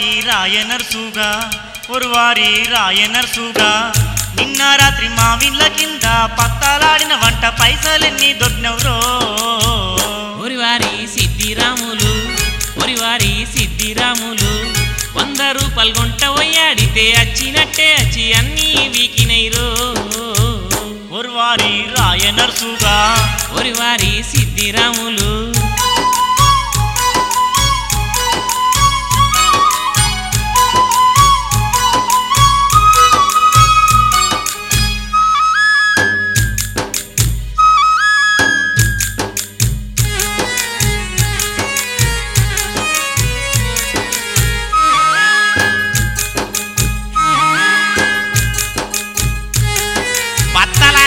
ఒరువారి రాయనర్సుగా ఒరువారి రాయనర్సుగా నిన్న రాత్రి మా విళ్ళ కింద పత్తాలాడిన వంట పైసలెన్ని దొరికినవురో. ఒరివారి సిద్ధిరాములు ఒరివారి సిద్ధిరాములు వంద రూపాయలు గుంట పోయాడితే అచ్చినట్టే అచ్చి అన్నీ వీకినైరో. ఒరువారి రాయనర్సుగా ఒరివారి సిద్ధిరాములు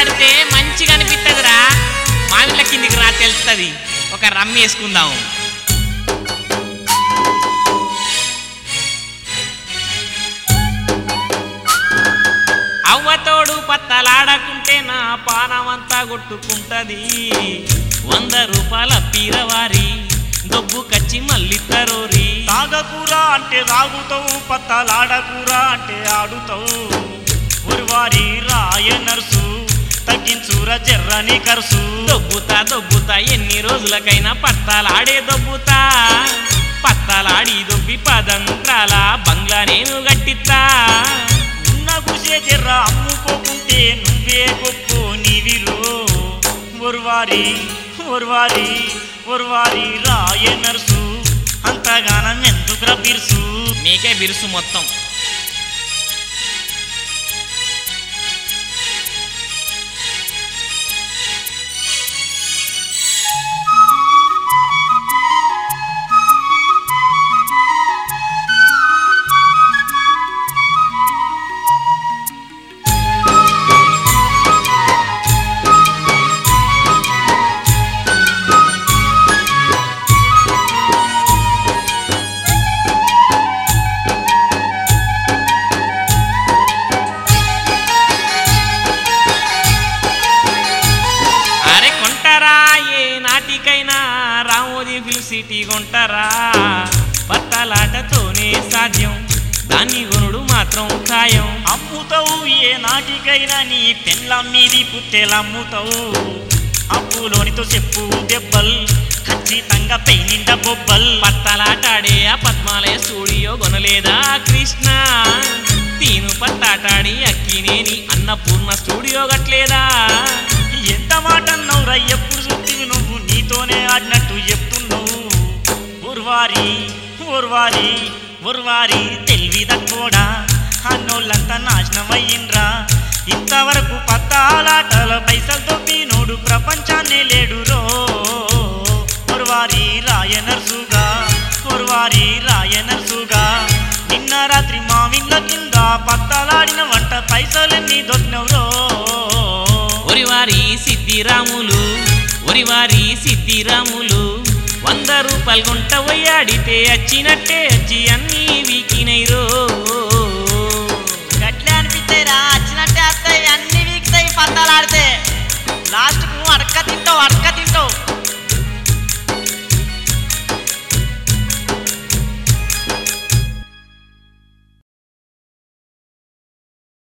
బత్తలాడితే మంచిగా అనిపిస్తుందిరా మామిళ్ళ కిందికి రా తెలుస్తుంది. ఒక రమ్మి వేసుకుందాం. అవ్వతోడు పత్తలాడకుంటే నా పానమంతా కొట్టుకుంటది. వంద రూపాయల పీరవారి దొబ్బు కచ్చి మళ్ళీ తరోరి తాగకూర అంటే తాగుతావు పత్తాలాడకూర అంటే ఆడుతావు. ఒరువారి రాయనర్సు తగ్గించుర జర్రని కరుసు. దొబ్బుతా దొబ్బుతా ఎన్ని రోజులకైనా పత్తాలాడే దొబ్బుతా. పత్తాలాడి దొబ్బి పదంత్రాల బంగ్లా నేను గట్టిత్తా. ఉన్న కుసే జర్ర అమ్ముకోకుంటే నువ్వే గొప్పు నీవిలో ఒరువారి ఒరువారి ఒరువారి రాయనర్సు అంతగానం ఎందుకురా బిరుసు? నీకే బిరుసు మొత్తం. తీగుంటారా? ఫిల్ సిటీ సాధ్యం. దాన్ని కొనుడు మాత్రం ఖాయం అమ్ముతావు ఏ నాటికైనా నీ పెళ్ళం పుట్టెలమ్ముతావు అప్పులోనితో చెప్పు దెబ్బల్ ఖచ్చితంగా పెయినిండ బొబ్బల్. పట్టలాటాడే ఆ పద్మాలయ స్టూడియో కొనలేదా కృష్ణ? తీను పట్టాటాడి అక్కినేని అన్నపూర్ణ స్టూడియో గట్లేదా ఎంత మాట అన్నావురా ఎప్పుడు చూస్తే నువ్వు? నీతోనే ఆడినట్టు చెప్తున్నావు ఊర్వారి ఊర్వారి ఊర్వారి తెలివి అన్నోళ్ళంతా నాశనమయ్యిండ్రా? ఇంతవరకు పత్తాలాటల పైసలు తొప్పినోడు ప్రపంచాన్ని లేడురో? ఒరువారి రాయనర్సుగా ఒరువారి రాయనర్సుగా నిన్న రాత్రి మా కింద పత్తాలాడిన వంట పైసలన్నీ దొరికినవురో? ఒరివారి సిద్ధిరాములు ఒరివారి సిద్ధిరాములు. వంద రూపాయలు గుంట పోయి ఆడితే అచ్చినట్టే అచ్చి అన్నీ వీకినైరో